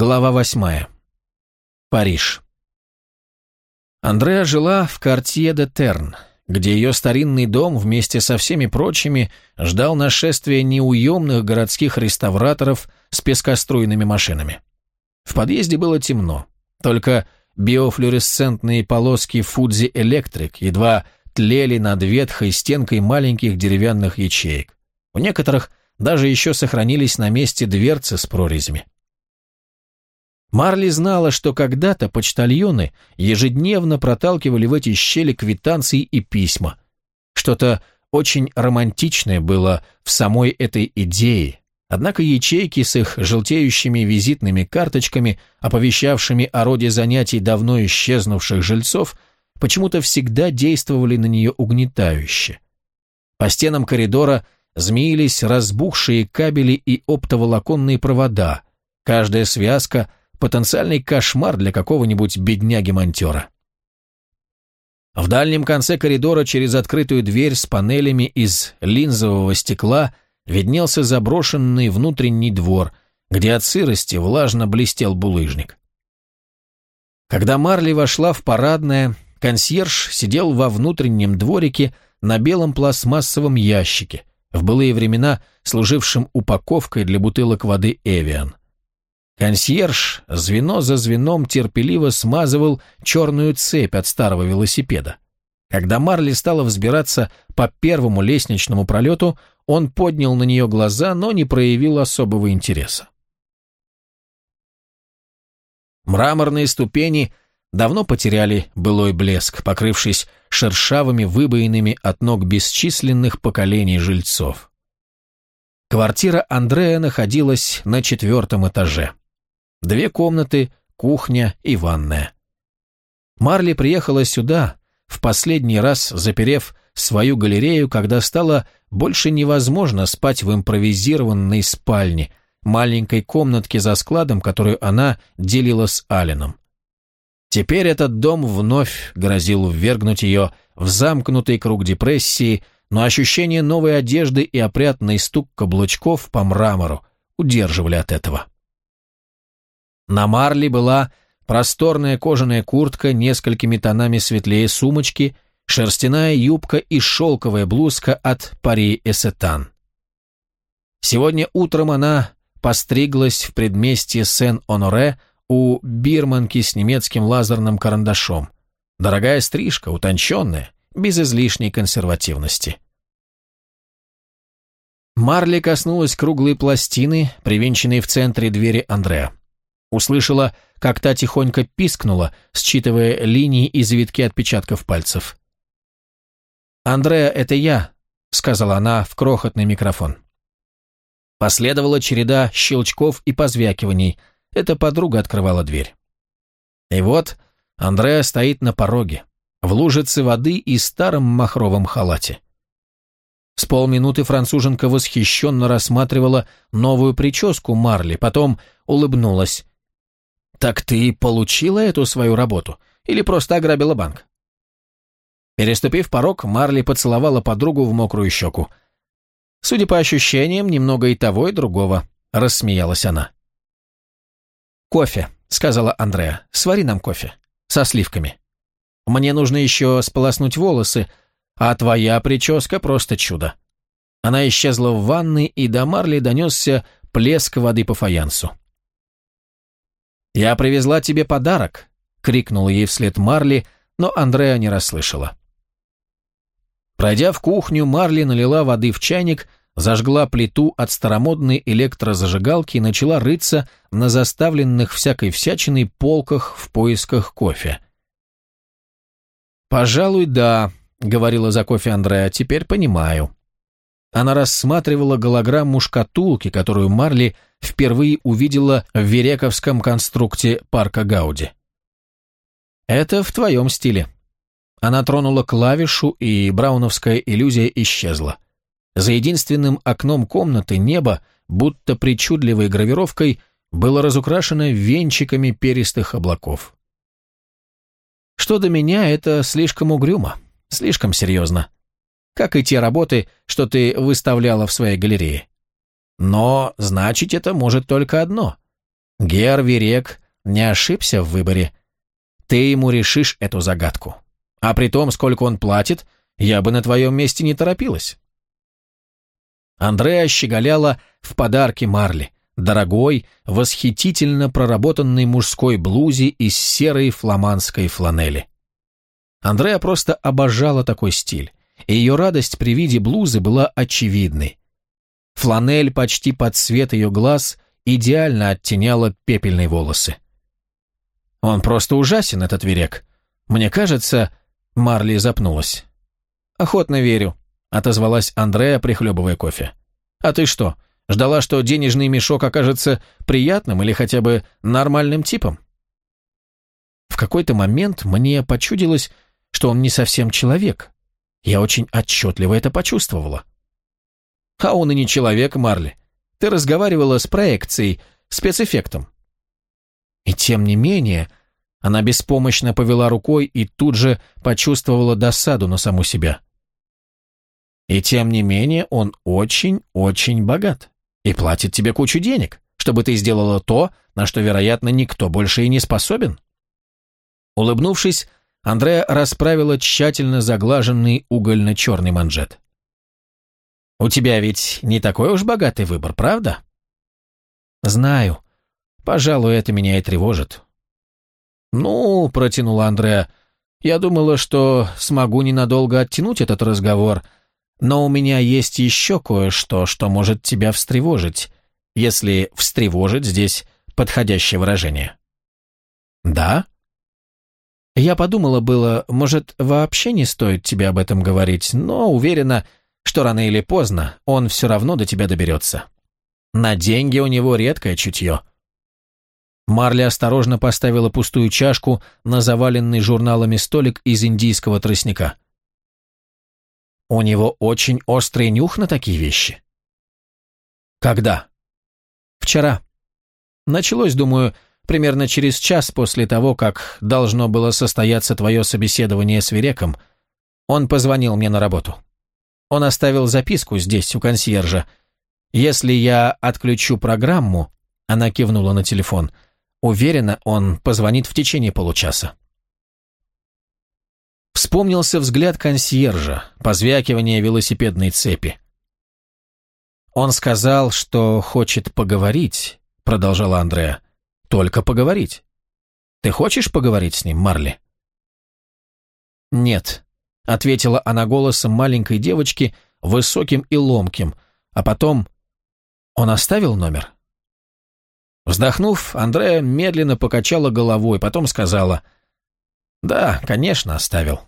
Глава восьмая. Париж. Андреа жила в Картье де Терн, где ее старинный дом вместе со всеми прочими ждал нашествия неуемных городских реставраторов с пескоструйными машинами. В подъезде было темно, только биофлюоресцентные полоски Фудзи Электрик едва тлели над ветхой стенкой маленьких деревянных ячеек. У некоторых даже еще сохранились на месте дверцы с прорезями. Марли знала, что когда-то почтальоны ежедневно проталкивали в эти щели квитанции и письма. Что-то очень романтичное было в самой этой идее, однако ячейки с их желтеющими визитными карточками, оповещавшими о роде занятий давно исчезнувших жильцов, почему-то всегда действовали на нее угнетающе. По стенам коридора змеились разбухшие кабели и оптоволоконные провода, каждая связка потенциальный кошмар для какого-нибудь бедняги-монтера. В дальнем конце коридора через открытую дверь с панелями из линзового стекла виднелся заброшенный внутренний двор, где от сырости влажно блестел булыжник. Когда Марли вошла в парадное, консьерж сидел во внутреннем дворике на белом пластмассовом ящике, в былые времена служившем упаковкой для бутылок воды «Эвиан». Консьерж звено за звеном терпеливо смазывал черную цепь от старого велосипеда. Когда Марли стала взбираться по первому лестничному пролету, он поднял на нее глаза, но не проявил особого интереса. Мраморные ступени давно потеряли былой блеск, покрывшись шершавыми выбоинами от ног бесчисленных поколений жильцов. Квартира Андрея находилась на четвертом этаже. Две комнаты, кухня и ванная. Марли приехала сюда, в последний раз заперев свою галерею, когда стало больше невозможно спать в импровизированной спальне, маленькой комнатке за складом, которую она делила с Алленом. Теперь этот дом вновь грозил ввергнуть ее в замкнутый круг депрессии, но ощущение новой одежды и опрятный стук каблучков по мрамору удерживали от этого. На Марли была просторная кожаная куртка, несколькими тонами светлее сумочки, шерстяная юбка и шелковая блузка от Пари Эсетан. Сегодня утром она постриглась в предместье Сен-Оноре у бирманки с немецким лазерным карандашом. Дорогая стрижка, утонченная, без излишней консервативности. Марли коснулась круглой пластины, привинченной в центре двери Андреа. Услышала, как та тихонько пискнула, считывая линии и завитки отпечатков пальцев. «Андреа, это я», — сказала она в крохотный микрофон. Последовала череда щелчков и позвякиваний. Эта подруга открывала дверь. И вот Андреа стоит на пороге, в лужице воды и старом махровом халате. С полминуты француженка восхищенно рассматривала новую прическу Марли, потом улыбнулась. «Так ты получила эту свою работу? Или просто ограбила банк?» Переступив порог, Марли поцеловала подругу в мокрую щеку. «Судя по ощущениям, немного и того, и другого», — рассмеялась она. «Кофе», — сказала Андреа. «Свари нам кофе. Со сливками. Мне нужно еще сполоснуть волосы, а твоя прическа просто чудо». Она исчезла в ванной, и до Марли донесся плеск воды по фаянсу. «Я привезла тебе подарок!» — крикнула ей вслед Марли, но Андреа не расслышала. Пройдя в кухню, Марли налила воды в чайник, зажгла плиту от старомодной электрозажигалки и начала рыться на заставленных всякой всячиной полках в поисках кофе. «Пожалуй, да», — говорила за кофе Андреа, — «теперь понимаю». Она рассматривала голограмму шкатулки, которую Марли впервые увидела в Верековском конструкте парка Гауди. «Это в твоем стиле». Она тронула клавишу, и брауновская иллюзия исчезла. За единственным окном комнаты небо, будто причудливой гравировкой, было разукрашено венчиками перистых облаков. Что до меня, это слишком угрюмо, слишком серьезно как и те работы, что ты выставляла в своей галерее. Но значить это может только одно. Гер Верек не ошибся в выборе. Ты ему решишь эту загадку. А при том, сколько он платит, я бы на твоем месте не торопилась. Андреа щеголяла в подарке Марли, дорогой, восхитительно проработанной мужской блузе из серой фламандской фланели. Андреа просто обожала такой стиль, и ее радость при виде блузы была очевидной. Фланель почти под цвет ее глаз идеально оттеняла пепельные волосы. «Он просто ужасен, этот верек. Мне кажется...» Марли запнулась. «Охотно верю», — отозвалась Андреа, прихлебывая кофе. «А ты что, ждала, что денежный мешок окажется приятным или хотя бы нормальным типом?» В какой-то момент мне почудилось, что он не совсем человек. Я очень отчетливо это почувствовала. А он и не человек, Марли. Ты разговаривала с проекцией, спецэффектом. И тем не менее, она беспомощно повела рукой и тут же почувствовала досаду на саму себя. И тем не менее, он очень-очень богат и платит тебе кучу денег, чтобы ты сделала то, на что, вероятно, никто больше и не способен. Улыбнувшись, Андрея расправила тщательно заглаженный угольно-черный манжет. «У тебя ведь не такой уж богатый выбор, правда?» «Знаю. Пожалуй, это меня и тревожит». «Ну», — протянула Андреа, — «я думала, что смогу ненадолго оттянуть этот разговор, но у меня есть еще кое-что, что может тебя встревожить, если «встревожить» здесь подходящее выражение». «Да?» Я подумала было, может, вообще не стоит тебе об этом говорить, но уверена, что рано или поздно он все равно до тебя доберется. На деньги у него редкое чутье. Марли осторожно поставила пустую чашку на заваленный журналами столик из индийского тростника. У него очень острый нюх на такие вещи. Когда? Вчера. Началось, думаю, примерно через час после того, как должно было состояться твое собеседование с Вереком, он позвонил мне на работу. Он оставил записку здесь, у консьержа. Если я отключу программу, она кивнула на телефон, уверена, он позвонит в течение получаса. Вспомнился взгляд консьержа, позвякивание велосипедной цепи. «Он сказал, что хочет поговорить», — продолжала Андреа. Только поговорить. Ты хочешь поговорить с ним, Марли? Нет, ответила она голосом маленькой девочки, высоким и ломким, а потом... Он оставил номер? Вздохнув, Андрея медленно покачала головой, потом сказала, «Да, конечно, оставил».